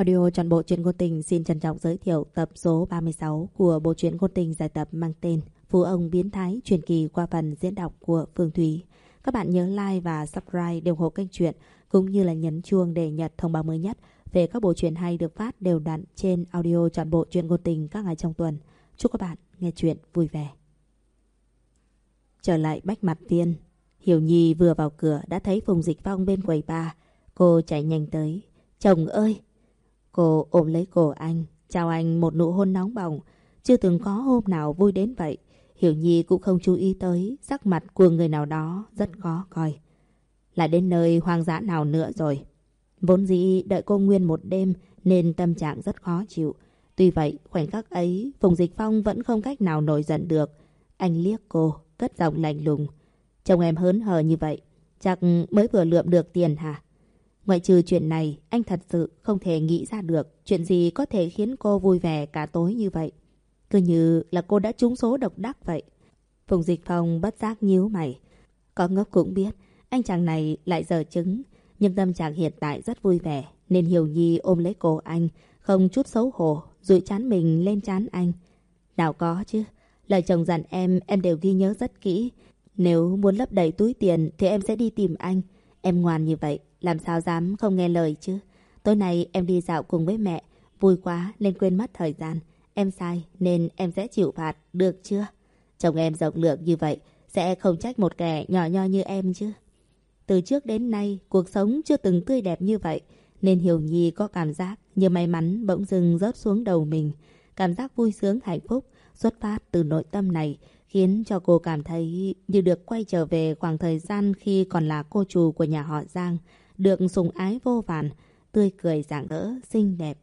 Audio trọn bộ truyện ngôn tình xin trân trọng giới thiệu tập số 36 của bộ truyện ngôn tình giải tập mang tên Phú ông biến thái truyền kỳ qua phần diễn đọc của Phương Thúy. Các bạn nhớ like và subscribe để ủng hộ kênh truyện cũng như là nhấn chuông để nhận thông báo mới nhất về các bộ truyện hay được phát đều đặn trên audio trọn bộ truyện ngôn tình các ngày trong tuần. Chúc các bạn nghe truyện vui vẻ. Trở lại bách mặt tiên, Hiểu Nhi vừa vào cửa đã thấy Phùng Dịch Phong bên quầy ba. Cô chạy nhanh tới. Chồng ơi! Cô ôm lấy cổ anh, chào anh một nụ hôn nóng bỏng. Chưa từng có hôm nào vui đến vậy. Hiểu Nhi cũng không chú ý tới sắc mặt của người nào đó rất khó coi. Lại đến nơi hoang dã nào nữa rồi. Vốn dĩ đợi cô nguyên một đêm nên tâm trạng rất khó chịu. Tuy vậy, khoảnh khắc ấy, Phùng Dịch Phong vẫn không cách nào nổi giận được. Anh liếc cô, cất giọng lạnh lùng. Chồng em hớn hờ như vậy, chắc mới vừa lượm được tiền hả? Ngoại trừ chuyện này, anh thật sự không thể nghĩ ra được chuyện gì có thể khiến cô vui vẻ cả tối như vậy. Cứ như là cô đã trúng số độc đắc vậy. Phùng Dịch Phong bất giác nhíu mày. Có ngốc cũng biết, anh chàng này lại giờ chứng. Nhưng tâm trạng hiện tại rất vui vẻ, nên Hiểu Nhi ôm lấy cổ anh, không chút xấu hổ, rụi chán mình lên chán anh. Nào có chứ, lời chồng dặn em, em đều ghi nhớ rất kỹ. Nếu muốn lấp đầy túi tiền thì em sẽ đi tìm anh. Em ngoan như vậy, làm sao dám không nghe lời chứ. Tối nay em đi dạo cùng với mẹ, vui quá nên quên mất thời gian. Em sai nên em sẽ chịu phạt, được chưa? Chồng em rộng lượng như vậy, sẽ không trách một kẻ nhỏ nho như em chứ. Từ trước đến nay, cuộc sống chưa từng tươi đẹp như vậy, nên Hiểu Nhi có cảm giác như may mắn bỗng dưng rớt xuống đầu mình. Cảm giác vui sướng hạnh phúc xuất phát từ nội tâm này khiến cho cô cảm thấy như được quay trở về khoảng thời gian khi còn là cô chủ của nhà họ Giang, được sùng ái vô vàn, tươi cười rạng rỡ, xinh đẹp.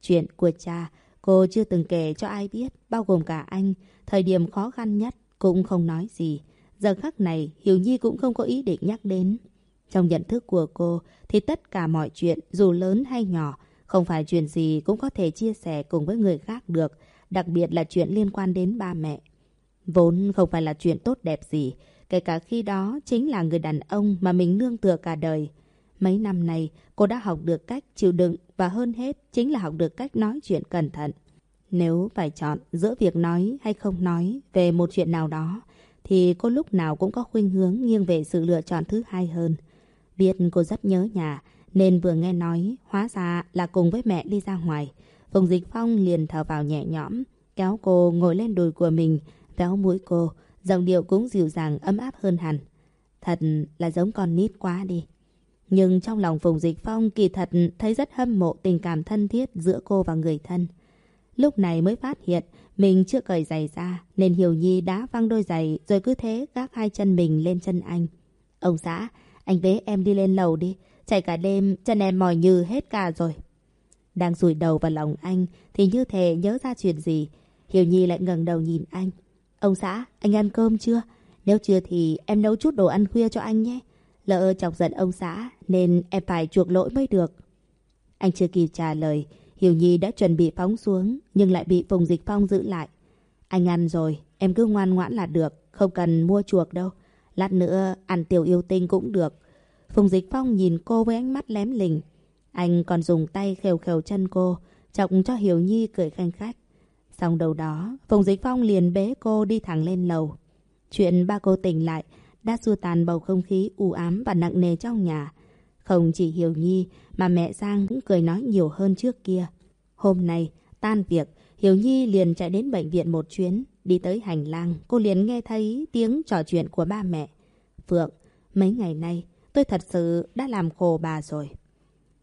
Chuyện của cha, cô chưa từng kể cho ai biết, bao gồm cả anh, thời điểm khó khăn nhất cũng không nói gì. Giờ khắc này, Hiểu Nhi cũng không có ý định nhắc đến. Trong nhận thức của cô thì tất cả mọi chuyện, dù lớn hay nhỏ, không phải chuyện gì cũng có thể chia sẻ cùng với người khác được, đặc biệt là chuyện liên quan đến ba mẹ. Vốn không phải là chuyện tốt đẹp gì, kể cả khi đó chính là người đàn ông mà mình nương tựa cả đời. Mấy năm nay, cô đã học được cách chịu đựng và hơn hết chính là học được cách nói chuyện cẩn thận. Nếu phải chọn giữa việc nói hay không nói về một chuyện nào đó, thì cô lúc nào cũng có khuynh hướng nghiêng về sự lựa chọn thứ hai hơn. Biết cô rất nhớ nhà, nên vừa nghe nói, hóa ra là cùng với mẹ đi ra ngoài. Phùng Dịch Phong liền thở vào nhẹ nhõm, kéo cô ngồi lên đùi của mình, véo mũi cô, giọng điệu cũng dịu dàng ấm áp hơn hẳn. Thật là giống con nít quá đi. Nhưng trong lòng Phùng Dịch Phong kỳ thật thấy rất hâm mộ tình cảm thân thiết giữa cô và người thân. Lúc này mới phát hiện mình chưa cởi giày ra nên Hiểu Nhi đã văng đôi giày rồi cứ thế gác hai chân mình lên chân anh. Ông xã, anh bế em đi lên lầu đi. Chạy cả đêm, chân em mỏi như hết cả rồi. Đang rủi đầu vào lòng anh thì như thể nhớ ra chuyện gì. Hiểu Nhi lại ngẩng đầu nhìn anh. Ông xã, anh ăn cơm chưa? Nếu chưa thì em nấu chút đồ ăn khuya cho anh nhé. Lỡ chọc giận ông xã nên em phải chuộc lỗi mới được. Anh chưa kịp trả lời. Hiểu Nhi đã chuẩn bị phóng xuống nhưng lại bị Phùng Dịch Phong giữ lại. Anh ăn rồi, em cứ ngoan ngoãn là được, không cần mua chuộc đâu. Lát nữa ăn tiểu yêu tinh cũng được. Phùng Dịch Phong nhìn cô với ánh mắt lém lình. Anh còn dùng tay khều khều chân cô, chọc cho Hiểu Nhi cười khanh khách. Xong đầu đó, Phùng Dịch Phong liền bế cô đi thẳng lên lầu. Chuyện ba cô tỉnh lại đã xua tan bầu không khí u ám và nặng nề trong nhà. Không chỉ Hiểu Nhi mà mẹ Giang cũng cười nói nhiều hơn trước kia. Hôm nay, tan việc, Hiểu Nhi liền chạy đến bệnh viện một chuyến. Đi tới hành lang, cô liền nghe thấy tiếng trò chuyện của ba mẹ. Phượng, mấy ngày nay tôi thật sự đã làm khổ bà rồi.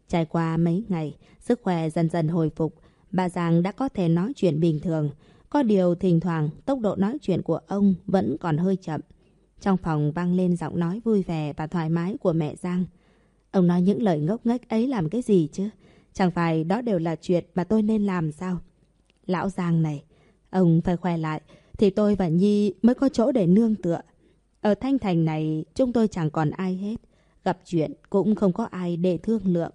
Trải qua mấy ngày, sức khỏe dần dần hồi phục, bà Giang đã có thể nói chuyện bình thường. Có điều thỉnh thoảng tốc độ nói chuyện của ông vẫn còn hơi chậm. Trong phòng vang lên giọng nói vui vẻ và thoải mái của mẹ Giang. Ông nói những lời ngốc nghếch ấy làm cái gì chứ? Chẳng phải đó đều là chuyện mà tôi nên làm sao? Lão Giang này, ông phải khoe lại thì tôi và Nhi mới có chỗ để nương tựa. Ở Thanh Thành này chúng tôi chẳng còn ai hết. Gặp chuyện cũng không có ai để thương lượng.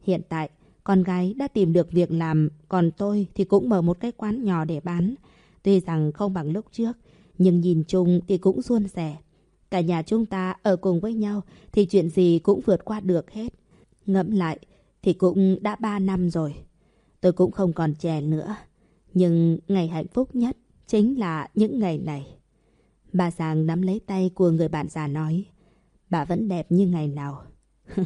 Hiện tại, con gái đã tìm được việc làm, còn tôi thì cũng mở một cái quán nhỏ để bán. Tuy rằng không bằng lúc trước, nhưng nhìn chung thì cũng suôn sẻ. Cả nhà chúng ta ở cùng với nhau thì chuyện gì cũng vượt qua được hết. Ngẫm lại, thì cũng đã ba năm rồi. Tôi cũng không còn trẻ nữa. Nhưng ngày hạnh phúc nhất chính là những ngày này. Bà Giang nắm lấy tay của người bạn già nói. Bà vẫn đẹp như ngày nào.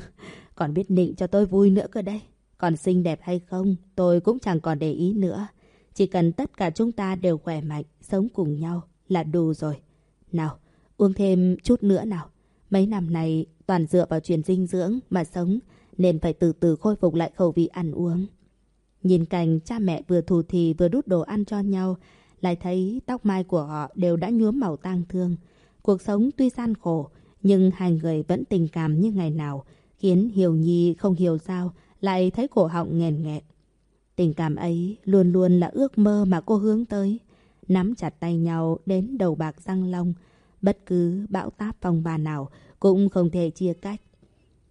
còn biết định cho tôi vui nữa cơ đây. Còn xinh đẹp hay không, tôi cũng chẳng còn để ý nữa. Chỉ cần tất cả chúng ta đều khỏe mạnh, sống cùng nhau là đủ rồi. Nào, uống thêm chút nữa nào. Mấy năm này toàn dựa vào truyền dinh dưỡng mà sống, nên phải từ từ khôi phục lại khẩu vị ăn uống. Nhìn cảnh cha mẹ vừa thù thì vừa đút đồ ăn cho nhau, lại thấy tóc mai của họ đều đã nhuốm màu tang thương. Cuộc sống tuy gian khổ, nhưng hai người vẫn tình cảm như ngày nào, khiến Hiểu Nhi không hiểu sao lại thấy cổ họng nghèn nghẹt. Tình cảm ấy luôn luôn là ước mơ mà cô hướng tới. Nắm chặt tay nhau đến đầu bạc răng long, bất cứ bão táp phong ba nào cũng không thể chia cách.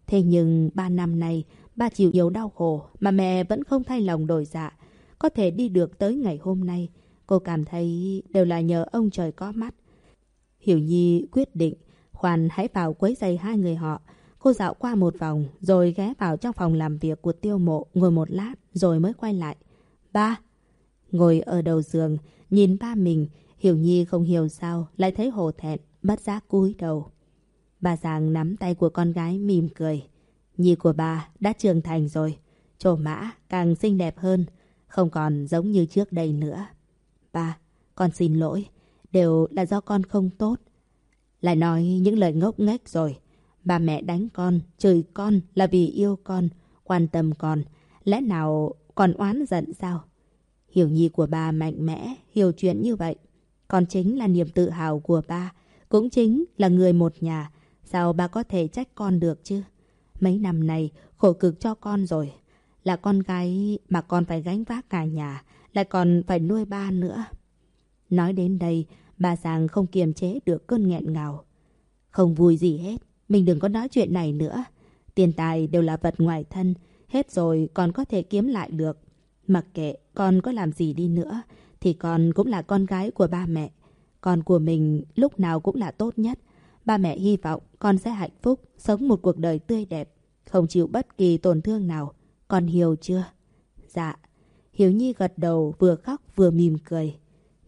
Thế nhưng ba năm nay, ba chịu nhiều đau khổ mà mẹ vẫn không thay lòng đổi dạ. Có thể đi được tới ngày hôm nay, cô cảm thấy đều là nhờ ông trời có mắt. Hiểu Nhi quyết định, khoan hãy vào quấy giày hai người họ. Cô dạo qua một vòng, rồi ghé vào trong phòng làm việc của tiêu mộ, ngồi một lát, rồi mới quay lại. Ba! Ngồi ở đầu giường, nhìn ba mình, Hiểu Nhi không hiểu sao, lại thấy hổ thẹn, bất giác cúi đầu. Bà Giang nắm tay của con gái mỉm cười. Nhi của bà đã trưởng thành rồi. Trổ mã càng xinh đẹp hơn. Không còn giống như trước đây nữa. Ba, con xin lỗi. Đều là do con không tốt. Lại nói những lời ngốc nghếch rồi. Ba mẹ đánh con, chửi con là vì yêu con, quan tâm con. Lẽ nào còn oán giận sao? Hiểu nhi của ba mạnh mẽ, hiểu chuyện như vậy. còn chính là niềm tự hào của ba. Cũng chính là người một nhà. Sao ba có thể trách con được chứ? Mấy năm này khổ cực cho con rồi. Là con gái mà con phải gánh vác cả nhà, lại còn phải nuôi ba nữa. Nói đến đây, bà Giang không kiềm chế được cơn nghẹn ngào. Không vui gì hết, mình đừng có nói chuyện này nữa. Tiền tài đều là vật ngoài thân, hết rồi còn có thể kiếm lại được. Mặc kệ con có làm gì đi nữa, thì con cũng là con gái của ba mẹ. Con của mình lúc nào cũng là tốt nhất. Ba mẹ hy vọng con sẽ hạnh phúc, sống một cuộc đời tươi đẹp, không chịu bất kỳ tổn thương nào. Con hiểu chưa? Dạ. Hiếu Nhi gật đầu vừa khóc vừa mỉm cười.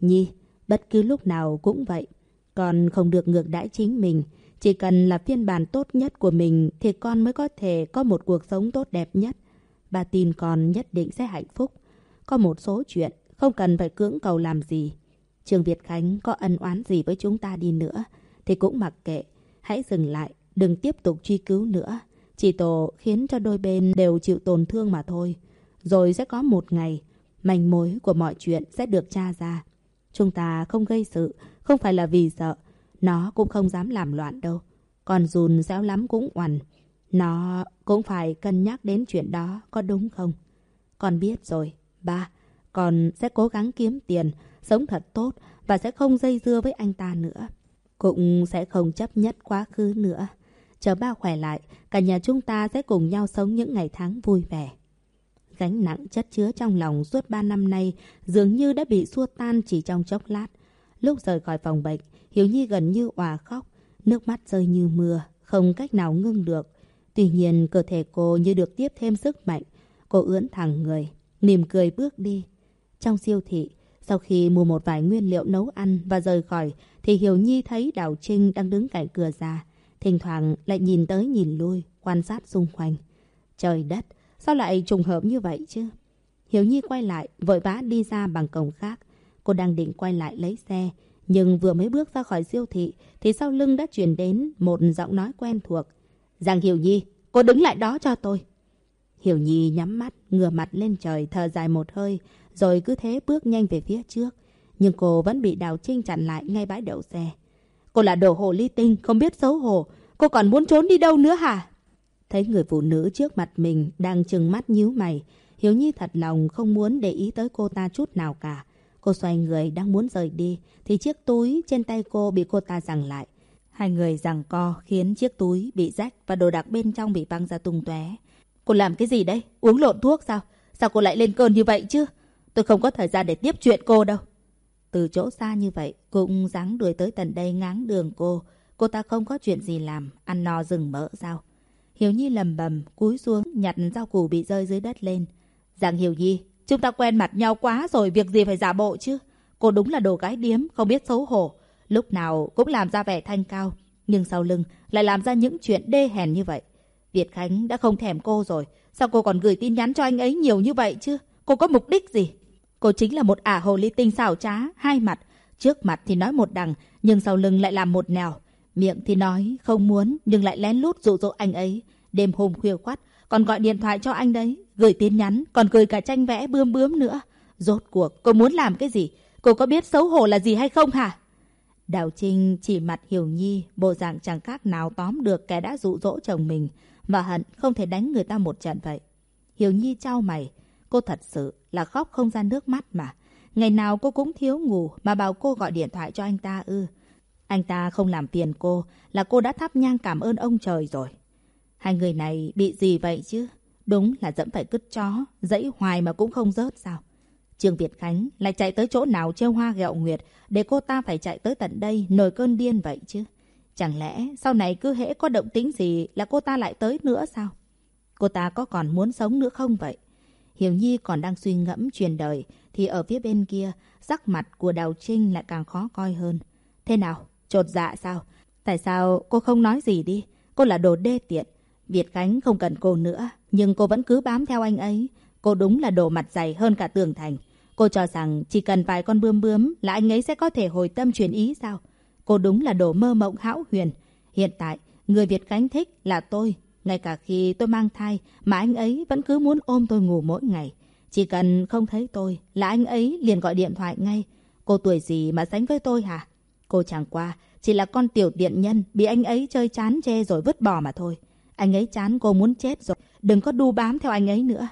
Nhi, bất cứ lúc nào cũng vậy. Con không được ngược đãi chính mình. Chỉ cần là phiên bản tốt nhất của mình thì con mới có thể có một cuộc sống tốt đẹp nhất. Bà tin con nhất định sẽ hạnh phúc. Có một số chuyện không cần phải cưỡng cầu làm gì. Trường Việt Khánh có ân oán gì với chúng ta đi nữa thì cũng mặc kệ. Hãy dừng lại, đừng tiếp tục truy cứu nữa. Chỉ tổ khiến cho đôi bên đều chịu tổn thương mà thôi. Rồi sẽ có một ngày, manh mối của mọi chuyện sẽ được tra ra. Chúng ta không gây sự, không phải là vì sợ. Nó cũng không dám làm loạn đâu. Còn dùn dẻo lắm cũng oằn. Nó cũng phải cân nhắc đến chuyện đó, có đúng không? Con biết rồi, ba. Con sẽ cố gắng kiếm tiền, sống thật tốt và sẽ không dây dưa với anh ta nữa. Cũng sẽ không chấp nhất quá khứ nữa. Chờ ba khỏe lại, cả nhà chúng ta sẽ cùng nhau sống những ngày tháng vui vẻ. Gánh nặng chất chứa trong lòng suốt ba năm nay dường như đã bị xua tan chỉ trong chốc lát. Lúc rời khỏi phòng bệnh, Hiếu Nhi gần như òa khóc, nước mắt rơi như mưa, không cách nào ngưng được. Tuy nhiên cơ thể cô như được tiếp thêm sức mạnh. Cô ưỡn thẳng người, mỉm cười bước đi. Trong siêu thị, sau khi mua một vài nguyên liệu nấu ăn và rời khỏi, thì Hiểu Nhi thấy Đào Trinh đang đứng cạnh cửa ra. Thỉnh thoảng lại nhìn tới nhìn lui, quan sát xung quanh. Trời đất, sao lại trùng hợp như vậy chứ? Hiểu Nhi quay lại, vội vã đi ra bằng cổng khác. Cô đang định quay lại lấy xe, nhưng vừa mới bước ra khỏi siêu thị, thì sau lưng đã chuyển đến một giọng nói quen thuộc. Giang Hiểu Nhi, cô đứng lại đó cho tôi. Hiểu Nhi nhắm mắt, ngửa mặt lên trời, thở dài một hơi, rồi cứ thế bước nhanh về phía trước. Nhưng cô vẫn bị Đào Trinh chặn lại ngay bãi đậu xe. Cô là đồ hồ ly tinh, không biết xấu hổ. Cô còn muốn trốn đi đâu nữa hả? Thấy người phụ nữ trước mặt mình đang trừng mắt nhíu mày. Hiếu Nhi thật lòng không muốn để ý tới cô ta chút nào cả. Cô xoay người đang muốn rời đi thì chiếc túi trên tay cô bị cô ta giằng lại. Hai người giằng co khiến chiếc túi bị rách và đồ đạc bên trong bị văng ra tung tóe. Cô làm cái gì đấy? Uống lộn thuốc sao? Sao cô lại lên cơn như vậy chứ? Tôi không có thời gian để tiếp chuyện cô đâu. Từ chỗ xa như vậy, cũng dáng đuổi tới tận đây ngáng đường cô. Cô ta không có chuyện gì làm, ăn no rừng mỡ sao? Hiểu Nhi lầm bầm, cúi xuống, nhặt rau củ bị rơi dưới đất lên. Giang Hiểu Nhi, chúng ta quen mặt nhau quá rồi, việc gì phải giả bộ chứ? Cô đúng là đồ gái điếm, không biết xấu hổ. Lúc nào cũng làm ra vẻ thanh cao, nhưng sau lưng lại làm ra những chuyện đê hèn như vậy. Việt Khánh đã không thèm cô rồi, sao cô còn gửi tin nhắn cho anh ấy nhiều như vậy chứ? Cô có mục đích gì? Cô chính là một ả hồ ly tinh xảo trá, hai mặt. Trước mặt thì nói một đằng, nhưng sau lưng lại làm một nẻo. Miệng thì nói không muốn, nhưng lại lén lút dụ dỗ anh ấy. Đêm hôm khuya quát, còn gọi điện thoại cho anh đấy. Gửi tin nhắn, còn gửi cả tranh vẽ bươm bướm nữa. Rốt cuộc, cô muốn làm cái gì? Cô có biết xấu hổ là gì hay không hả? Đào Trinh chỉ mặt Hiểu Nhi, bộ dạng chẳng khác nào tóm được kẻ đã dụ dỗ chồng mình. Và hận không thể đánh người ta một trận vậy. Hiểu Nhi trao mày. Cô thật sự là khóc không ra nước mắt mà. Ngày nào cô cũng thiếu ngủ mà bảo cô gọi điện thoại cho anh ta ư. Anh ta không làm phiền cô là cô đã thắp nhang cảm ơn ông trời rồi. Hai người này bị gì vậy chứ? Đúng là dẫm phải cứt chó, dẫy hoài mà cũng không rớt sao? Trương Việt Khánh lại chạy tới chỗ nào treo hoa gẹo nguyệt để cô ta phải chạy tới tận đây nổi cơn điên vậy chứ? Chẳng lẽ sau này cứ hễ có động tính gì là cô ta lại tới nữa sao? Cô ta có còn muốn sống nữa không vậy? Hiểu Nhi còn đang suy ngẫm truyền đời thì ở phía bên kia sắc mặt của Đào Trinh lại càng khó coi hơn. Thế nào? Chột dạ sao? Tại sao cô không nói gì đi? Cô là đồ đê tiện. Việt Khánh không cần cô nữa, nhưng cô vẫn cứ bám theo anh ấy. Cô đúng là đồ mặt dày hơn cả tường thành. Cô cho rằng chỉ cần vài con bươm bướm là anh ấy sẽ có thể hồi tâm chuyển ý sao? Cô đúng là đồ mơ mộng hão huyền. Hiện tại, người Việt cánh thích là tôi. Ngay cả khi tôi mang thai mà anh ấy vẫn cứ muốn ôm tôi ngủ mỗi ngày. Chỉ cần không thấy tôi là anh ấy liền gọi điện thoại ngay. Cô tuổi gì mà sánh với tôi hả? Cô chẳng qua chỉ là con tiểu tiện nhân bị anh ấy chơi chán chê rồi vứt bỏ mà thôi. Anh ấy chán cô muốn chết rồi. Đừng có đu bám theo anh ấy nữa.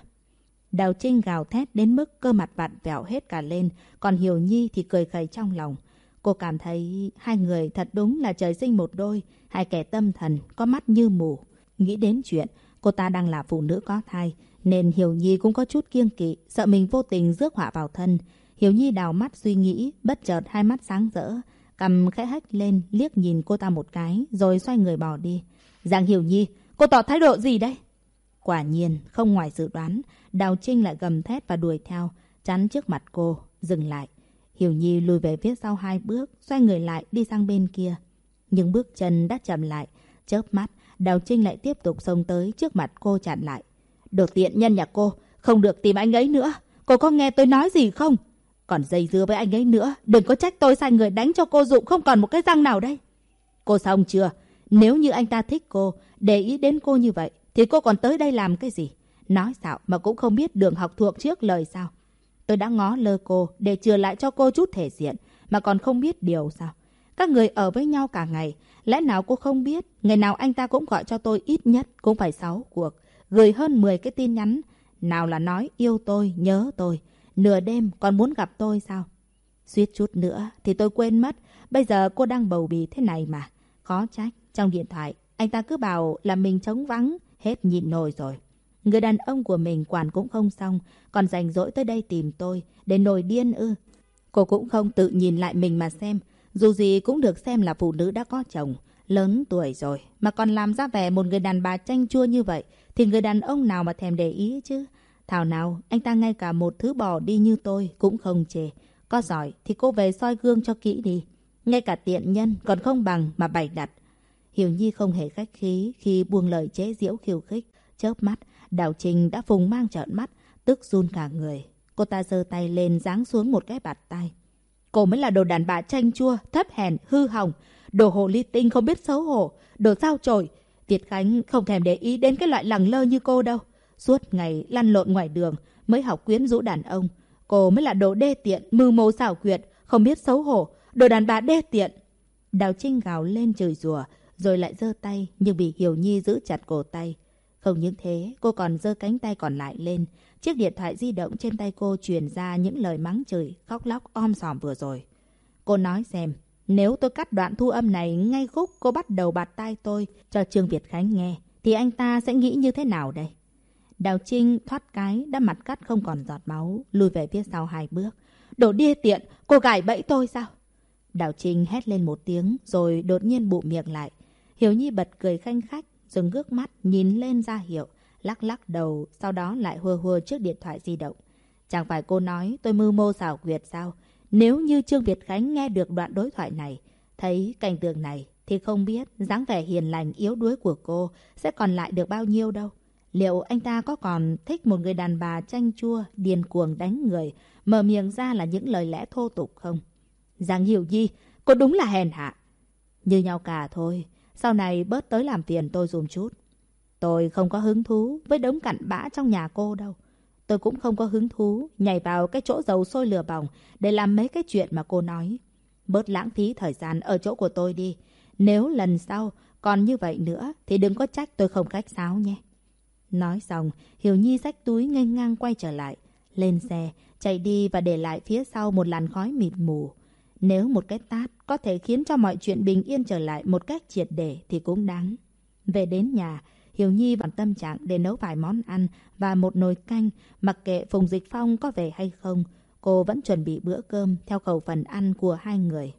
Đào Trinh gào thét đến mức cơ mặt vặn vẹo hết cả lên. Còn Hiểu Nhi thì cười khẩy trong lòng. Cô cảm thấy hai người thật đúng là trời sinh một đôi. Hai kẻ tâm thần, có mắt như mù. Nghĩ đến chuyện cô ta đang là phụ nữ có thai. Nên Hiểu Nhi cũng có chút kiêng kỵ, sợ mình vô tình rước họa vào thân. Hiểu Nhi đào mắt suy nghĩ, bất chợt hai mắt sáng rỡ. Cầm khẽ hách lên, liếc nhìn cô ta một cái, rồi xoay người bỏ đi. Giang Hiểu Nhi, cô tỏ thái độ gì đây? Quả nhiên, không ngoài dự đoán, Đào Trinh lại gầm thét và đuổi theo, chắn trước mặt cô, dừng lại. Hiểu Nhi lùi về phía sau hai bước, xoay người lại đi sang bên kia. Nhưng bước chân đã chậm lại, chớp mắt, Đào Trinh lại tiếp tục xông tới trước mặt cô chặn lại. Đồ tiện nhân nhà cô, không được tìm anh ấy nữa. Cô có nghe tôi nói gì không? Còn dây dưa với anh ấy nữa, đừng có trách tôi sai người đánh cho cô dụng không còn một cái răng nào đây. Cô xong chưa? Nếu như anh ta thích cô, để ý đến cô như vậy, thì cô còn tới đây làm cái gì? Nói sao mà cũng không biết đường học thuộc trước lời sao? Tôi đã ngó lơ cô để chừa lại cho cô chút thể diện, mà còn không biết điều sao? Các người ở với nhau cả ngày, lẽ nào cô không biết? Ngày nào anh ta cũng gọi cho tôi ít nhất cũng phải 6 cuộc, gửi hơn 10 cái tin nhắn. Nào là nói yêu tôi, nhớ tôi. Nửa đêm còn muốn gặp tôi sao? Suýt chút nữa thì tôi quên mất. Bây giờ cô đang bầu bì thế này mà. Khó trách. Trong điện thoại, anh ta cứ bảo là mình trống vắng. Hết nhịn nổi rồi. Người đàn ông của mình quản cũng không xong. Còn rảnh rỗi tới đây tìm tôi. Để nổi điên ư. Cô cũng không tự nhìn lại mình mà xem. Dù gì cũng được xem là phụ nữ đã có chồng. Lớn tuổi rồi. Mà còn làm ra vẻ một người đàn bà chanh chua như vậy. Thì người đàn ông nào mà thèm để ý chứ. Thảo nào, anh ta ngay cả một thứ bỏ đi như tôi cũng không chê. Có giỏi thì cô về soi gương cho kỹ đi. Ngay cả tiện nhân còn không bằng mà bày đặt. Hiểu Nhi không hề khách khí khi buông lời chế giễu khiêu khích. Chớp mắt, Đào Trình đã phùng mang trợn mắt, tức run cả người. Cô ta giơ tay lên giáng xuống một cái bạt tay. Cô mới là đồ đàn bà chanh chua, thấp hèn, hư hỏng. Đồ hồ ly tinh không biết xấu hổ, đồ sao trổi. Việt Khánh không thèm để ý đến cái loại lẳng lơ như cô đâu. Suốt ngày lăn lộn ngoài đường mới học quyến rũ đàn ông. Cô mới là đồ đê tiện, mưu mô xảo quyệt, không biết xấu hổ, đồ đàn bà đê tiện. Đào Trinh gào lên trời rùa, rồi lại giơ tay nhưng bị Hiểu Nhi giữ chặt cổ tay. Không những thế, cô còn giơ cánh tay còn lại lên. Chiếc điện thoại di động trên tay cô truyền ra những lời mắng chửi, khóc lóc om sòm vừa rồi. Cô nói xem, nếu tôi cắt đoạn thu âm này ngay khúc cô bắt đầu bạt tai tôi cho Trương Việt Khánh nghe, thì anh ta sẽ nghĩ như thế nào đây? Đào Trinh thoát cái, đã mặt cắt không còn giọt máu, lùi về phía sau hai bước. Đồ đia tiện, cô gài bẫy tôi sao? Đào Trinh hét lên một tiếng, rồi đột nhiên bụ miệng lại. Hiểu Nhi bật cười khanh khách, dừng ngước mắt nhìn lên ra hiệu, lắc lắc đầu, sau đó lại hùa hùa trước điện thoại di động. Chẳng phải cô nói tôi mưu mô xảo quyệt sao? Nếu như Trương Việt Khánh nghe được đoạn đối thoại này, thấy cảnh tượng này, thì không biết dáng vẻ hiền lành yếu đuối của cô sẽ còn lại được bao nhiêu đâu. Liệu anh ta có còn thích một người đàn bà chanh chua, điên cuồng đánh người, mở miệng ra là những lời lẽ thô tục không? Giang Hiểu di cô đúng là hèn hạ. Như nhau cả thôi, sau này bớt tới làm phiền tôi dùm chút. Tôi không có hứng thú với đống cặn bã trong nhà cô đâu. Tôi cũng không có hứng thú nhảy vào cái chỗ dầu sôi lửa bỏng để làm mấy cái chuyện mà cô nói. Bớt lãng phí thời gian ở chỗ của tôi đi. Nếu lần sau còn như vậy nữa thì đừng có trách tôi không khách sáo nhé. Nói xong, Hiểu Nhi xách túi nghênh ngang quay trở lại. Lên xe, chạy đi và để lại phía sau một làn khói mịt mù. Nếu một cái tát có thể khiến cho mọi chuyện bình yên trở lại một cách triệt để thì cũng đáng. Về đến nhà, Hiểu Nhi vẫn tâm trạng để nấu vài món ăn và một nồi canh, mặc kệ Phùng Dịch Phong có về hay không, cô vẫn chuẩn bị bữa cơm theo khẩu phần ăn của hai người.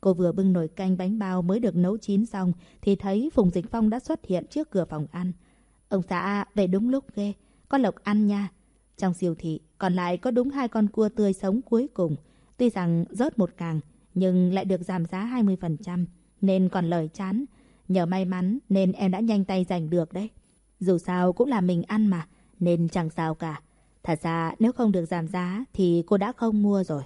Cô vừa bưng nồi canh bánh bao mới được nấu chín xong thì thấy Phùng Dịch Phong đã xuất hiện trước cửa phòng ăn. Ông xã về đúng lúc ghê, có lộc ăn nha. Trong siêu thị còn lại có đúng hai con cua tươi sống cuối cùng. Tuy rằng rớt một càng nhưng lại được giảm giá 20% nên còn lời chán. Nhờ may mắn nên em đã nhanh tay giành được đấy. Dù sao cũng là mình ăn mà, nên chẳng sao cả. Thật ra nếu không được giảm giá thì cô đã không mua rồi.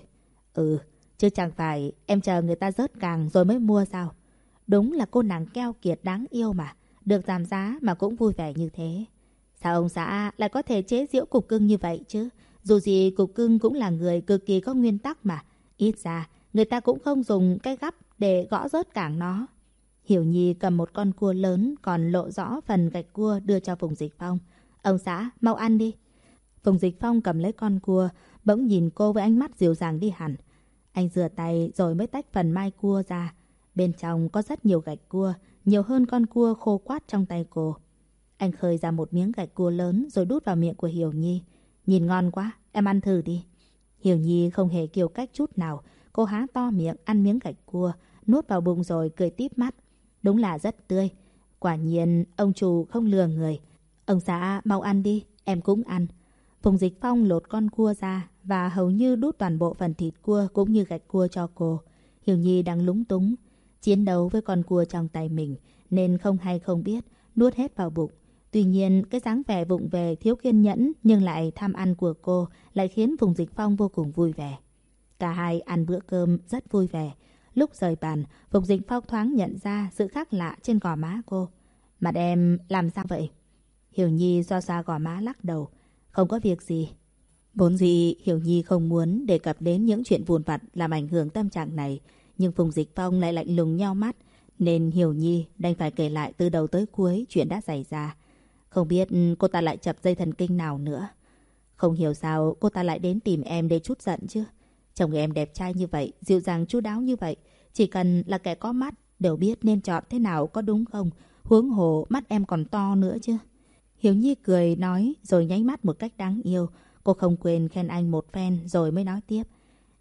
Ừ, chứ chẳng phải em chờ người ta rớt càng rồi mới mua sao. Đúng là cô nàng keo kiệt đáng yêu mà. Được giảm giá mà cũng vui vẻ như thế. Sao ông xã lại có thể chế giễu cục cưng như vậy chứ? Dù gì cục cưng cũng là người cực kỳ có nguyên tắc mà. Ít ra, người ta cũng không dùng cái gắp để gõ rớt cảng nó. Hiểu Nhi cầm một con cua lớn còn lộ rõ phần gạch cua đưa cho Phùng Dịch Phong. Ông xã, mau ăn đi. Phùng Dịch Phong cầm lấy con cua, bỗng nhìn cô với ánh mắt dịu dàng đi hẳn. Anh rửa tay rồi mới tách phần mai cua ra. Bên trong có rất nhiều gạch cua, nhiều hơn con cua khô quát trong tay cô. Anh khơi ra một miếng gạch cua lớn rồi đút vào miệng của Hiểu Nhi. Nhìn ngon quá, em ăn thử đi. Hiểu Nhi không hề kiêu cách chút nào. Cô há to miệng ăn miếng gạch cua, nuốt vào bụng rồi cười tít mắt. Đúng là rất tươi. Quả nhiên ông chủ không lừa người. Ông xã mau ăn đi, em cũng ăn. Phùng Dịch Phong lột con cua ra và hầu như đút toàn bộ phần thịt cua cũng như gạch cua cho cô. Hiểu Nhi đang lúng túng. Chiến đấu với con cua trong tay mình nên không hay không biết, nuốt hết vào bụng. Tuy nhiên, cái dáng vẻ vụng về thiếu kiên nhẫn nhưng lại tham ăn của cô lại khiến Phùng Dịch Phong vô cùng vui vẻ. Cả hai ăn bữa cơm rất vui vẻ. Lúc rời bàn, Phùng Dịch Phong thoáng nhận ra sự khác lạ trên gò má cô. Mặt em làm sao vậy? Hiểu Nhi do xa gò má lắc đầu. Không có việc gì. Vốn gì Hiểu Nhi không muốn đề cập đến những chuyện vụn vặt làm ảnh hưởng tâm trạng này. Nhưng Phùng Dịch Phong lại lạnh lùng nhau mắt. Nên Hiểu Nhi đành phải kể lại từ đầu tới cuối chuyện đã xảy ra. Không biết ừ, cô ta lại chập dây thần kinh nào nữa. Không hiểu sao cô ta lại đến tìm em để chút giận chứ. Chồng em đẹp trai như vậy, dịu dàng chu đáo như vậy. Chỉ cần là kẻ có mắt, đều biết nên chọn thế nào có đúng không? Huống hồ mắt em còn to nữa chứ. Hiểu Nhi cười nói rồi nháy mắt một cách đáng yêu. Cô không quên khen anh một phen rồi mới nói tiếp.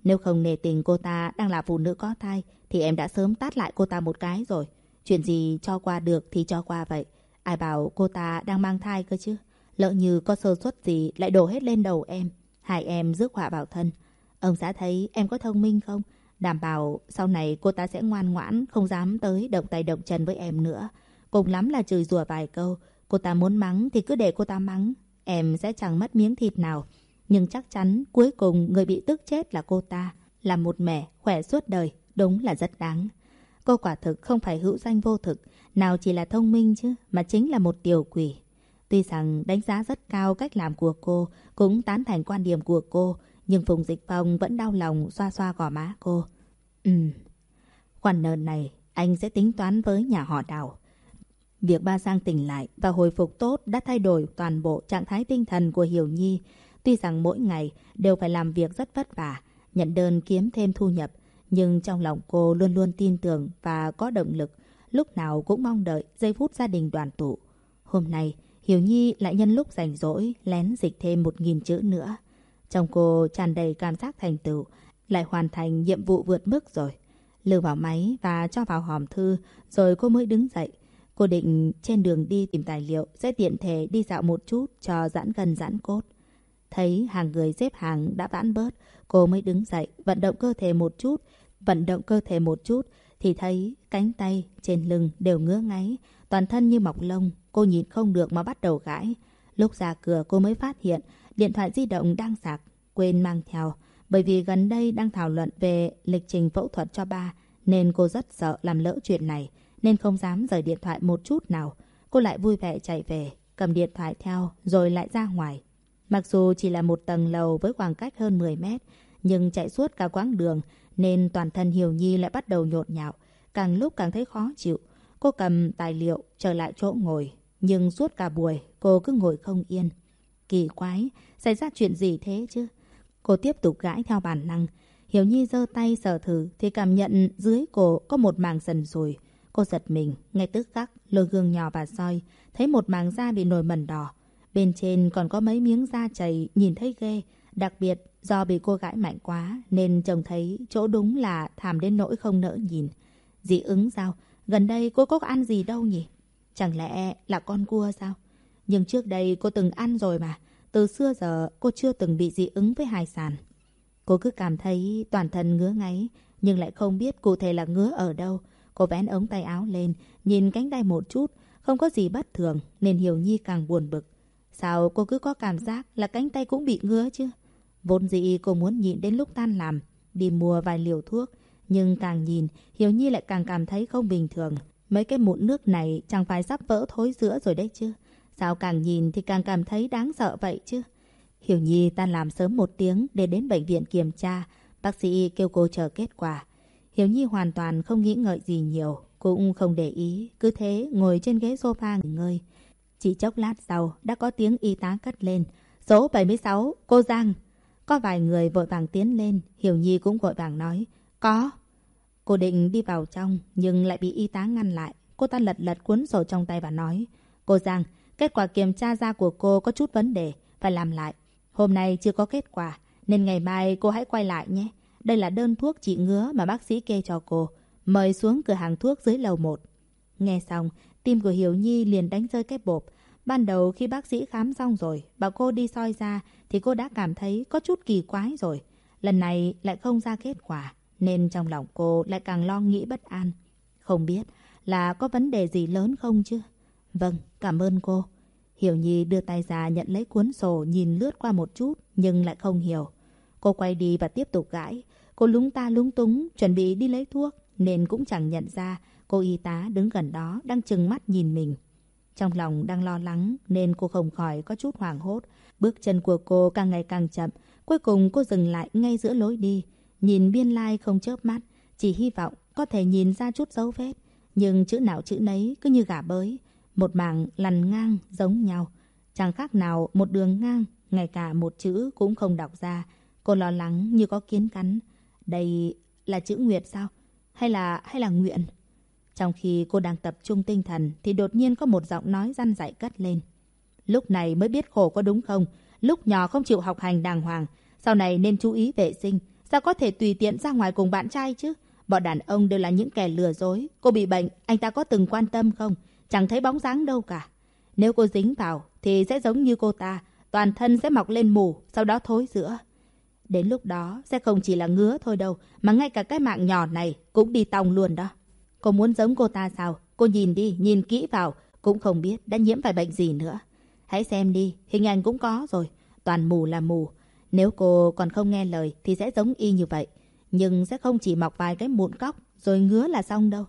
Nếu không nề tình cô ta đang là phụ nữ có thai thì em đã sớm tát lại cô ta một cái rồi. Chuyện gì cho qua được thì cho qua vậy. Ai bảo cô ta đang mang thai cơ chứ. Lỡ như có sơ suất gì lại đổ hết lên đầu em. Hai em rước họa vào thân. Ông xã thấy em có thông minh không? Đảm bảo sau này cô ta sẽ ngoan ngoãn, không dám tới động tay động chân với em nữa. Cùng lắm là chửi rủa vài câu. Cô ta muốn mắng thì cứ để cô ta mắng. Em sẽ chẳng mất miếng thịt nào. Nhưng chắc chắn cuối cùng người bị tức chết là cô ta. Là một mẹ khỏe suốt đời, đúng là rất đáng. Cô quả thực không phải hữu danh vô thực, nào chỉ là thông minh chứ, mà chính là một tiểu quỷ. Tuy rằng đánh giá rất cao cách làm của cô, cũng tán thành quan điểm của cô, nhưng Phùng Dịch Phong vẫn đau lòng xoa xoa gò má cô. Ừm, khoản nợ này anh sẽ tính toán với nhà họ đào. Việc ba Giang tỉnh lại và hồi phục tốt đã thay đổi toàn bộ trạng thái tinh thần của Hiểu Nhi. Tuy rằng mỗi ngày đều phải làm việc rất vất vả, nhận đơn kiếm thêm thu nhập, nhưng trong lòng cô luôn luôn tin tưởng và có động lực, lúc nào cũng mong đợi giây phút gia đình đoàn tụ. Hôm nay, Hiểu Nhi lại nhân lúc rảnh rỗi lén dịch thêm một nghìn chữ nữa. Trong cô tràn đầy cảm giác thành tựu, lại hoàn thành nhiệm vụ vượt mức rồi. Lưu vào máy và cho vào hòm thư, rồi cô mới đứng dậy. Cô định trên đường đi tìm tài liệu sẽ tiện thể đi dạo một chút cho giãn gần giãn cốt. Thấy hàng người xếp hàng đã vãn bớt, cô mới đứng dậy, vận động cơ thể một chút. Vận động cơ thể một chút thì thấy cánh tay trên lưng đều ngứa ngáy, toàn thân như mọc lông. Cô nhìn không được mà bắt đầu gãi. Lúc ra cửa cô mới phát hiện điện thoại di động đang sạc, quên mang theo. Bởi vì gần đây đang thảo luận về lịch trình phẫu thuật cho ba, nên cô rất sợ làm lỡ chuyện này, nên không dám rời điện thoại một chút nào. Cô lại vui vẻ chạy về, cầm điện thoại theo rồi lại ra ngoài. Mặc dù chỉ là một tầng lầu với khoảng cách hơn 10 mét, nhưng chạy suốt cả quãng đường nên toàn thân Hiểu Nhi lại bắt đầu nhộn nhạo, càng lúc càng thấy khó chịu. Cô cầm tài liệu trở lại chỗ ngồi, nhưng suốt cả buổi cô cứ ngồi không yên. Kỳ quái, xảy ra chuyện gì thế chứ? Cô tiếp tục gãi theo bản năng. Hiểu Nhi giơ tay sờ thử thì cảm nhận dưới cổ có một màng sần sùi. Cô giật mình, ngay tức khắc lôi gương nhỏ và soi, thấy một màng da bị nổi mẩn đỏ. Bên trên còn có mấy miếng da chảy nhìn thấy ghê. Đặc biệt do bị cô gãi mạnh quá nên chồng thấy chỗ đúng là thảm đến nỗi không nỡ nhìn. Dị ứng sao? Gần đây cô có ăn gì đâu nhỉ? Chẳng lẽ là con cua sao? Nhưng trước đây cô từng ăn rồi mà. Từ xưa giờ cô chưa từng bị dị ứng với hải sản. Cô cứ cảm thấy toàn thân ngứa ngáy, nhưng lại không biết cụ thể là ngứa ở đâu. Cô vén ống tay áo lên, nhìn cánh tay một chút, không có gì bất thường, nên Hiểu Nhi càng buồn bực. Sao cô cứ có cảm giác là cánh tay cũng bị ngứa chứ? Vốn dĩ cô muốn nhịn đến lúc tan làm, đi mua vài liều thuốc. Nhưng càng nhìn, Hiểu Nhi lại càng cảm thấy không bình thường. Mấy cái mụn nước này chẳng phải sắp vỡ thối giữa rồi đấy chứ. Sao càng nhìn thì càng cảm thấy đáng sợ vậy chứ? Hiểu Nhi tan làm sớm một tiếng để đến bệnh viện kiểm tra. Bác sĩ kêu cô chờ kết quả. Hiểu Nhi hoàn toàn không nghĩ ngợi gì nhiều, cũng không để ý, cứ thế ngồi trên ghế sofa nghỉ ngơi. Chỉ chốc lát sau, đã có tiếng y tá cất lên. Số 76, cô Giang. Có vài người vội vàng tiến lên, Hiểu Nhi cũng vội vàng nói. Có. Cô định đi vào trong, nhưng lại bị y tá ngăn lại. Cô ta lật lật cuốn sổ trong tay và nói. Cô Giang, kết quả kiểm tra da của cô có chút vấn đề, phải làm lại. Hôm nay chưa có kết quả, nên ngày mai cô hãy quay lại nhé. Đây là đơn thuốc trị ngứa mà bác sĩ kê cho cô. Mời xuống cửa hàng thuốc dưới lầu 1. Nghe xong, tim của Hiểu Nhi liền đánh rơi cái bộp. Ban đầu khi bác sĩ khám xong rồi, bảo cô đi soi ra thì cô đã cảm thấy có chút kỳ quái rồi. Lần này lại không ra kết quả, nên trong lòng cô lại càng lo nghĩ bất an. Không biết là có vấn đề gì lớn không chứ? Vâng, cảm ơn cô. Hiểu Nhi đưa tay ra nhận lấy cuốn sổ nhìn lướt qua một chút nhưng lại không hiểu. Cô quay đi và tiếp tục gãi. Cô lúng ta lúng túng chuẩn bị đi lấy thuốc nên cũng chẳng nhận ra cô y tá đứng gần đó đang chừng mắt nhìn mình. Trong lòng đang lo lắng nên cô không khỏi có chút hoảng hốt. Bước chân của cô càng ngày càng chậm. Cuối cùng cô dừng lại ngay giữa lối đi. Nhìn biên lai không chớp mắt. Chỉ hy vọng có thể nhìn ra chút dấu vết. Nhưng chữ nào chữ nấy cứ như gà bới. Một mảng lằn ngang giống nhau. Chẳng khác nào một đường ngang. Ngay cả một chữ cũng không đọc ra. Cô lo lắng như có kiến cắn. Đây là chữ Nguyệt sao? Hay là hay là Nguyện? Trong khi cô đang tập trung tinh thần thì đột nhiên có một giọng nói răn dạy cất lên. Lúc này mới biết khổ có đúng không? Lúc nhỏ không chịu học hành đàng hoàng. Sau này nên chú ý vệ sinh. Sao có thể tùy tiện ra ngoài cùng bạn trai chứ? Bọn đàn ông đều là những kẻ lừa dối. Cô bị bệnh, anh ta có từng quan tâm không? Chẳng thấy bóng dáng đâu cả. Nếu cô dính vào thì sẽ giống như cô ta. Toàn thân sẽ mọc lên mù, sau đó thối giữa. Đến lúc đó sẽ không chỉ là ngứa thôi đâu, mà ngay cả cái mạng nhỏ này cũng đi tòng luôn đó. Cô muốn giống cô ta sao? Cô nhìn đi, nhìn kỹ vào, cũng không biết đã nhiễm phải bệnh gì nữa. Hãy xem đi, hình ảnh cũng có rồi. Toàn mù là mù. Nếu cô còn không nghe lời thì sẽ giống y như vậy. Nhưng sẽ không chỉ mọc vài cái mụn cóc rồi ngứa là xong đâu.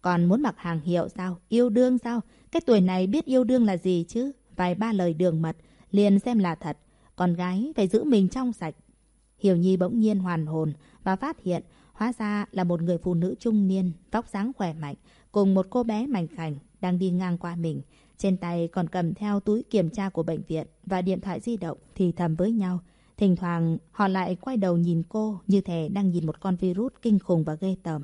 Còn muốn mặc hàng hiệu sao? Yêu đương sao? Cái tuổi này biết yêu đương là gì chứ? Vài ba lời đường mật, liền xem là thật. Con gái phải giữ mình trong sạch. Hiểu Nhi bỗng nhiên hoàn hồn và phát hiện hóa ra là một người phụ nữ trung niên, tóc dáng khỏe mạnh, cùng một cô bé mảnh khảnh đang đi ngang qua mình. Trên tay còn cầm theo túi kiểm tra của bệnh viện và điện thoại di động thì thầm với nhau. Thỉnh thoảng họ lại quay đầu nhìn cô như thể đang nhìn một con virus kinh khủng và ghê tởm.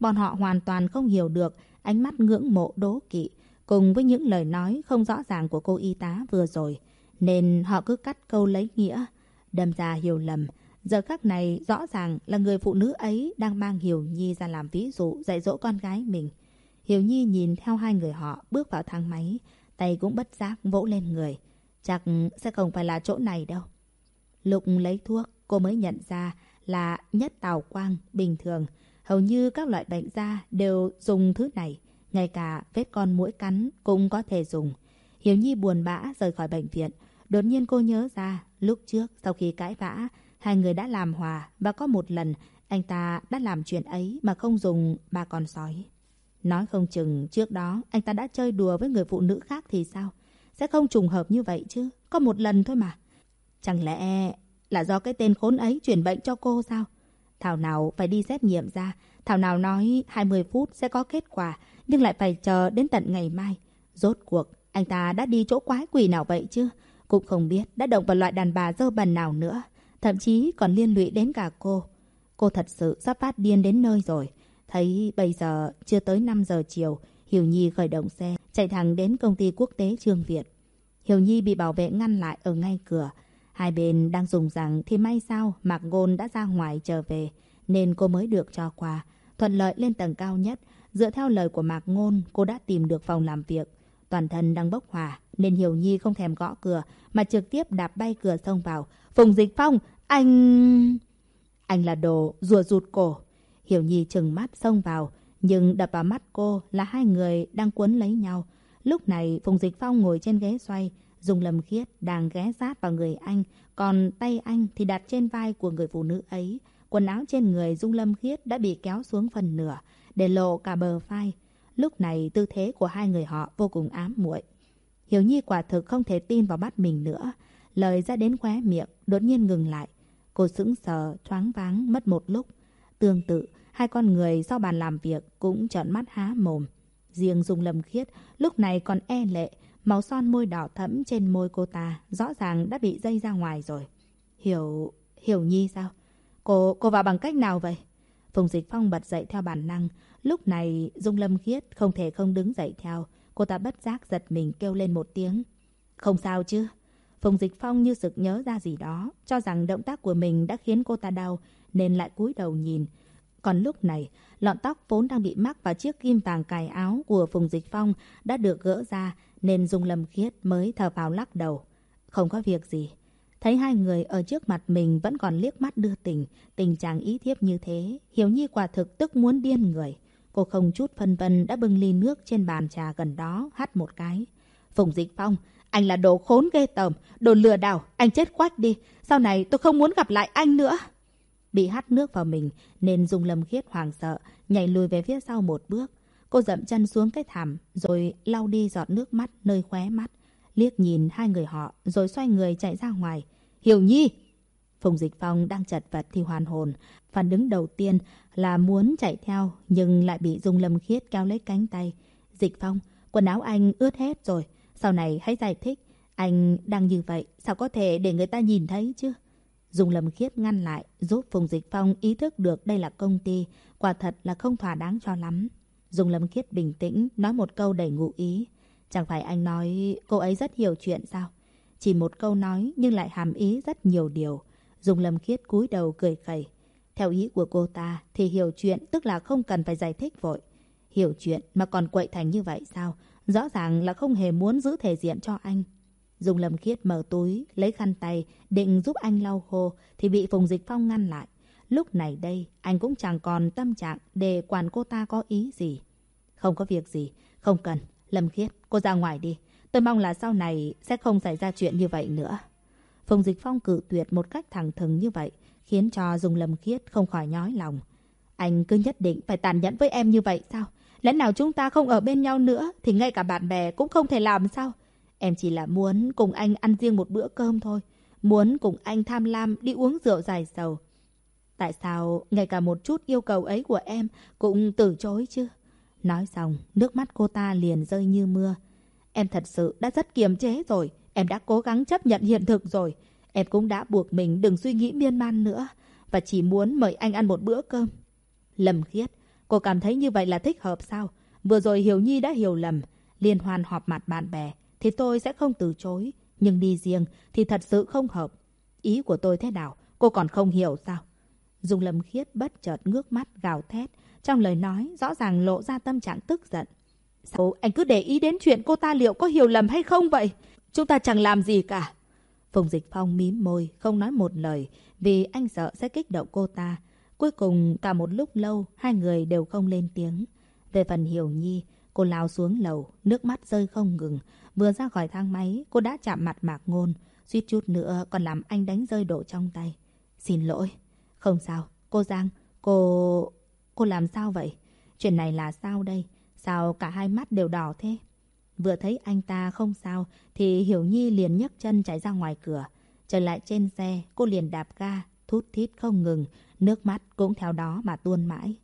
Bọn họ hoàn toàn không hiểu được ánh mắt ngưỡng mộ đố kỵ cùng với những lời nói không rõ ràng của cô y tá vừa rồi. Nên họ cứ cắt câu lấy nghĩa, đâm ra hiểu lầm. Giờ khắc này rõ ràng là người phụ nữ ấy đang mang Hiểu Nhi ra làm ví dụ dạy dỗ con gái mình. Hiểu Nhi nhìn theo hai người họ bước vào thang máy, tay cũng bất giác vỗ lên người. Chắc sẽ không phải là chỗ này đâu. Lúc lấy thuốc, cô mới nhận ra là nhất tào quang bình thường. Hầu như các loại bệnh da đều dùng thứ này. Ngay cả vết con mũi cắn cũng có thể dùng. Hiểu Nhi buồn bã rời khỏi bệnh viện. Đột nhiên cô nhớ ra, lúc trước sau khi cãi vã, hai người đã làm hòa và có một lần anh ta đã làm chuyện ấy mà không dùng ba con sói. Nói không chừng trước đó anh ta đã chơi đùa với người phụ nữ khác thì sao? Sẽ không trùng hợp như vậy chứ. Có một lần thôi mà. Chẳng lẽ là do cái tên khốn ấy chuyển bệnh cho cô sao? Thảo nào phải đi xét nghiệm ra. Thảo nào nói 20 phút sẽ có kết quả. Nhưng lại phải chờ đến tận ngày mai. Rốt cuộc, anh ta đã đi chỗ quái quỷ nào vậy chứ? Cũng không biết đã động vào loại đàn bà dơ bẩn nào nữa. Thậm chí còn liên lụy đến cả cô. Cô thật sự sắp phát điên đến nơi rồi. Thấy bây giờ chưa tới 5 giờ chiều, Hiểu Nhi khởi động xe, chạy thẳng đến công ty quốc tế Trương Việt. Hiểu Nhi bị bảo vệ ngăn lại ở ngay cửa. Hai bên đang dùng rằng thì may sao Mạc Ngôn đã ra ngoài trở về, nên cô mới được cho qua. Thuận lợi lên tầng cao nhất, dựa theo lời của Mạc Ngôn, cô đã tìm được phòng làm việc. Toàn thân đang bốc hỏa, nên Hiểu Nhi không thèm gõ cửa, mà trực tiếp đạp bay cửa xông vào. Phùng Dịch Phong, anh... Anh là đồ rùa rụt cổ. Hiểu Nhi chừng mắt xông vào, nhưng đập vào mắt cô là hai người đang cuốn lấy nhau. Lúc này Phùng Dịch Phong ngồi trên ghế xoay, Dung Lâm Khiết đang ghé sát vào người anh, còn tay anh thì đặt trên vai của người phụ nữ ấy. Quần áo trên người Dung Lâm Khiết đã bị kéo xuống phần nửa, để lộ cả bờ vai. Lúc này tư thế của hai người họ vô cùng ám muội. Hiểu Nhi quả thực không thể tin vào mắt mình nữa. Lời ra đến khóe miệng, đột nhiên ngừng lại. Cô sững sờ, thoáng váng, mất một lúc. Tương tự, hai con người sau bàn làm việc cũng trợn mắt há mồm. Riêng Dung Lâm Khiết lúc này còn e lệ, màu son môi đỏ thẫm trên môi cô ta rõ ràng đã bị dây ra ngoài rồi. Hiểu... Hiểu Nhi sao? Cô... cô vào bằng cách nào vậy? Phùng Dịch Phong bật dậy theo bản năng. Lúc này Dung Lâm Khiết không thể không đứng dậy theo. Cô ta bất giác giật mình kêu lên một tiếng. Không sao chứ? Phùng Dịch Phong như sực nhớ ra gì đó, cho rằng động tác của mình đã khiến cô ta đau, nên lại cúi đầu nhìn. Còn lúc này, lọn tóc vốn đang bị mắc vào chiếc kim vàng cài áo của Phùng Dịch Phong đã được gỡ ra, nên Dung Lâm Khiết mới thở vào lắc đầu. Không có việc gì. Thấy hai người ở trước mặt mình vẫn còn liếc mắt đưa tình, tình trạng ý thiếp như thế, hiếu Nhi quả thực tức muốn điên người. Cô không chút phân vân đã bưng ly nước trên bàn trà gần đó, hắt một cái. Phùng Dịch Phong, anh là đồ khốn ghê tởm, đồ lừa đảo, anh chết quách đi. Sau này tôi không muốn gặp lại anh nữa. Bị hắt nước vào mình nên Dung Lâm Khiết hoàng sợ, nhảy lùi về phía sau một bước. Cô dậm chân xuống cái thảm rồi lau đi giọt nước mắt nơi khóe mắt. Liếc nhìn hai người họ rồi xoay người chạy ra ngoài. Hiểu Nhi! Phùng Dịch Phong đang chật vật thì hoàn hồn. Phản ứng đầu tiên là muốn chạy theo nhưng lại bị Dung Lâm Khiết kéo lấy cánh tay. Dịch Phong, quần áo anh ướt hết rồi. Sau này hãy giải thích. Anh đang như vậy, sao có thể để người ta nhìn thấy chứ? Dung Lâm Khiết ngăn lại, giúp Phùng Dịch Phong ý thức được đây là công ty, quả thật là không thỏa đáng cho lắm. Dung Lâm Khiết bình tĩnh, nói một câu đầy ngụ ý. Chẳng phải anh nói cô ấy rất hiểu chuyện sao? Chỉ một câu nói nhưng lại hàm ý rất nhiều điều. Dung Lâm Khiết cúi đầu cười khẩy. Theo ý của cô ta thì hiểu chuyện tức là không cần phải giải thích vội. Hiểu chuyện mà còn quậy thành như vậy sao? Rõ ràng là không hề muốn giữ thể diện cho anh. Dung Lâm Khiết mở túi, lấy khăn tay, định giúp anh lau khô, thì bị Phùng Dịch Phong ngăn lại. Lúc này đây, anh cũng chẳng còn tâm trạng để quản cô ta có ý gì. Không có việc gì, không cần. Lâm Khiết, cô ra ngoài đi. Tôi mong là sau này sẽ không xảy ra chuyện như vậy nữa. Phùng Dịch Phong cự tuyệt một cách thẳng thừng như vậy, khiến cho Dung Lâm Khiết không khỏi nhói lòng. Anh cứ nhất định phải tàn nhẫn với em như vậy sao? Lẽ nào chúng ta không ở bên nhau nữa thì ngay cả bạn bè cũng không thể làm sao? Em chỉ là muốn cùng anh ăn riêng một bữa cơm thôi. Muốn cùng anh tham lam đi uống rượu dài sầu. Tại sao ngay cả một chút yêu cầu ấy của em cũng từ chối chứ? Nói xong, nước mắt cô ta liền rơi như mưa. Em thật sự đã rất kiềm chế rồi. Em đã cố gắng chấp nhận hiện thực rồi. Em cũng đã buộc mình đừng suy nghĩ miên man nữa. Và chỉ muốn mời anh ăn một bữa cơm. Lầm khiết, cô cảm thấy như vậy là thích hợp sao? Vừa rồi Hiểu Nhi đã hiểu lầm. Liên hoan họp mặt bạn bè thì tôi sẽ không từ chối. Nhưng đi riêng thì thật sự không hợp. Ý của tôi thế nào? Cô còn không hiểu sao? Dung Lâm Khiết bất chợt ngước mắt gào thét. Trong lời nói rõ ràng lộ ra tâm trạng tức giận. Sao anh cứ để ý đến chuyện cô ta liệu có hiểu lầm hay không vậy? Chúng ta chẳng làm gì cả. Phùng Dịch Phong mím môi, không nói một lời, vì anh sợ sẽ kích động cô ta. Cuối cùng, cả một lúc lâu, hai người đều không lên tiếng. Về phần Hiểu Nhi, cô lao xuống lầu, nước mắt rơi không ngừng. Vừa ra khỏi thang máy, cô đã chạm mặt Mạc Ngôn, suýt chút nữa còn làm anh đánh rơi đồ trong tay. Xin lỗi. Không sao, cô Giang, cô... Cô làm sao vậy? Chuyện này là sao đây? Sao cả hai mắt đều đỏ thế? Vừa thấy anh ta không sao thì Hiểu Nhi liền nhấc chân chạy ra ngoài cửa. Trở lại trên xe, cô liền đạp ga, thút thít không ngừng, nước mắt cũng theo đó mà tuôn mãi.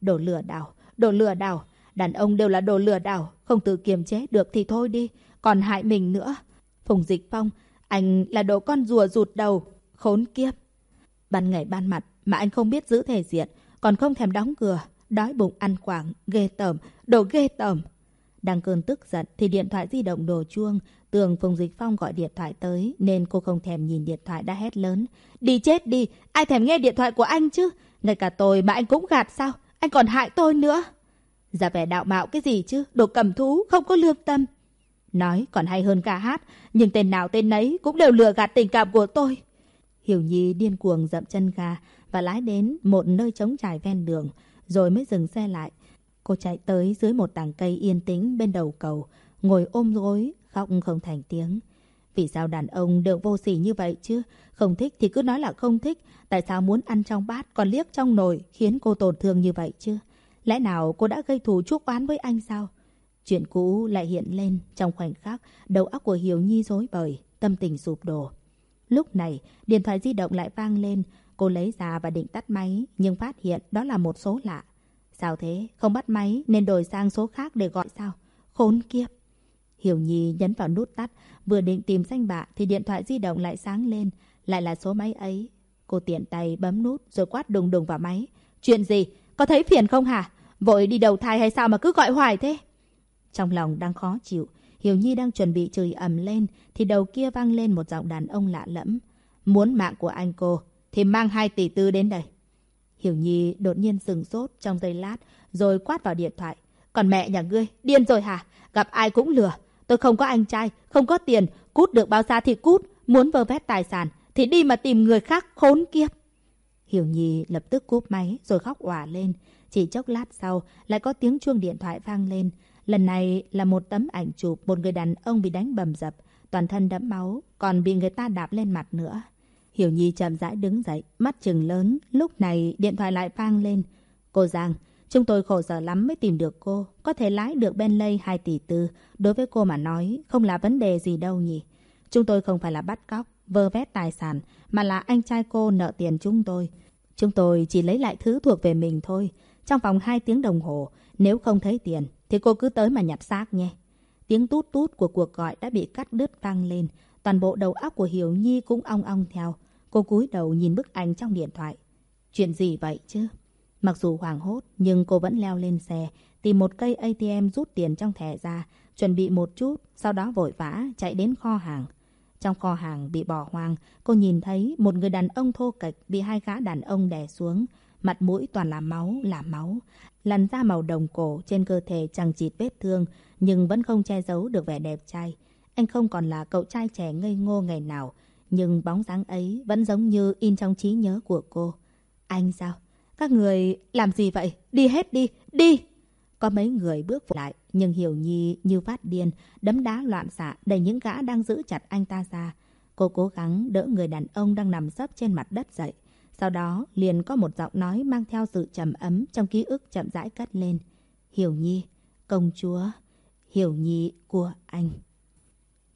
Đồ lừa đảo, đồ lừa đảo, đàn ông đều là đồ lừa đảo, không tự kiềm chế được thì thôi đi, còn hại mình nữa. Phùng Dịch Phong, anh là đồ con rùa rụt đầu, khốn kiếp. Ban ngày ban mặt mà anh không biết giữ thể diện, còn không thèm đóng cửa, đói bụng ăn quảng, ghê tởm, đồ ghê tởm. Đang cơn tức giận thì điện thoại di động đổ chuông, tường Phùng Dịch Phong gọi điện thoại tới nên cô không thèm nhìn điện thoại đã hét lớn. Đi chết đi, ai thèm nghe điện thoại của anh chứ? Ngay cả tôi mà anh cũng gạt sao? Anh còn hại tôi nữa. Giả vẻ đạo mạo cái gì chứ? Đồ cầm thú, không có lương tâm. Nói còn hay hơn cả hát, nhưng tên nào tên nấy cũng đều lừa gạt tình cảm của tôi. Hiểu Nhi điên cuồng dậm chân ga và lái đến một nơi trống trải ven đường, rồi mới dừng xe lại. Cô chạy tới dưới một tảng cây yên tĩnh bên đầu cầu, ngồi ôm gối, khóc không thành tiếng. Vì sao đàn ông đều vô sỉ như vậy chứ? Không thích thì cứ nói là không thích. Tại sao muốn ăn trong bát còn liếc trong nồi khiến cô tổn thương như vậy chứ? Lẽ nào cô đã gây thù chuốc oán với anh sao? Chuyện cũ lại hiện lên trong khoảnh khắc đầu óc của Hiếu Nhi rối bời, tâm tình sụp đổ. Lúc này, điện thoại di động lại vang lên. Cô lấy ra và định tắt máy, nhưng phát hiện đó là một số lạ. Sao thế? Không bắt máy nên đổi sang số khác để gọi sao? Khốn kiếp! Hiểu Nhi nhấn vào nút tắt, vừa định tìm danh bạ thì điện thoại di động lại sáng lên. Lại là số máy ấy. Cô tiện tay bấm nút rồi quát đùng đùng vào máy. Chuyện gì? Có thấy phiền không hả? Vội đi đầu thai hay sao mà cứ gọi hoài thế? Trong lòng đang khó chịu, Hiểu Nhi đang chuẩn bị chửi ầm lên thì đầu kia vang lên một giọng đàn ông lạ lẫm. Muốn mạng của anh cô thì mang hai tỷ tư đến đây. Hiểu Nhi đột nhiên sừng sốt trong giây lát rồi quát vào điện thoại. Còn mẹ nhà ngươi, điên rồi hả? Gặp ai cũng lừa. Tôi không có anh trai, không có tiền, cút được bao xa thì cút. Muốn vơ vét tài sản thì đi mà tìm người khác khốn kiếp. Hiểu Nhi lập tức cúp máy rồi khóc òa lên. Chỉ chốc lát sau lại có tiếng chuông điện thoại vang lên. Lần này là một tấm ảnh chụp một người đàn ông bị đánh bầm dập, toàn thân đẫm máu, còn bị người ta đạp lên mặt nữa. Hiểu Nhi chậm rãi đứng dậy, mắt trừng lớn. Lúc này điện thoại lại vang lên. Cô Giang, chúng tôi khổ sở lắm mới tìm được cô. Có thể lái được Bentley 2 tỷ tư. Đối với cô mà nói, không là vấn đề gì đâu nhỉ. Chúng tôi không phải là bắt cóc, vơ vét tài sản, mà là anh trai cô nợ tiền chúng tôi. Chúng tôi chỉ lấy lại thứ thuộc về mình thôi. Trong vòng 2 tiếng đồng hồ, nếu không thấy tiền, thì cô cứ tới mà nhặt xác nhé. Tiếng tút tút của cuộc gọi đã bị cắt đứt vang lên. Toàn bộ đầu óc của Hiểu Nhi cũng ong ong theo. Cô cúi đầu nhìn bức ảnh trong điện thoại. Chuyện gì vậy chứ? Mặc dù hoảng hốt, nhưng cô vẫn leo lên xe, tìm một cây ATM rút tiền trong thẻ ra, chuẩn bị một chút, sau đó vội vã chạy đến kho hàng. Trong kho hàng bị bỏ hoang, cô nhìn thấy một người đàn ông thô kệch bị hai gã đàn ông đè xuống. Mặt mũi toàn là máu, là máu. Làn da màu đồng cổ trên cơ thể chẳng chịt vết thương, nhưng vẫn không che giấu được vẻ đẹp trai. Anh không còn là cậu trai trẻ ngây ngô ngày nào, nhưng bóng dáng ấy vẫn giống như in trong trí nhớ của cô. Anh sao? Các người làm gì vậy? Đi hết đi, đi! Có mấy người bước lại, nhưng Hiểu Nhi như phát điên, đấm đá loạn xạ đẩy những gã đang giữ chặt anh ta ra. Cô cố gắng đỡ người đàn ông đang nằm sấp trên mặt đất dậy. Sau đó liền có một giọng nói mang theo sự trầm ấm trong ký ức chậm rãi cất lên. Hiểu Nhi, công chúa, Hiểu Nhi của anh.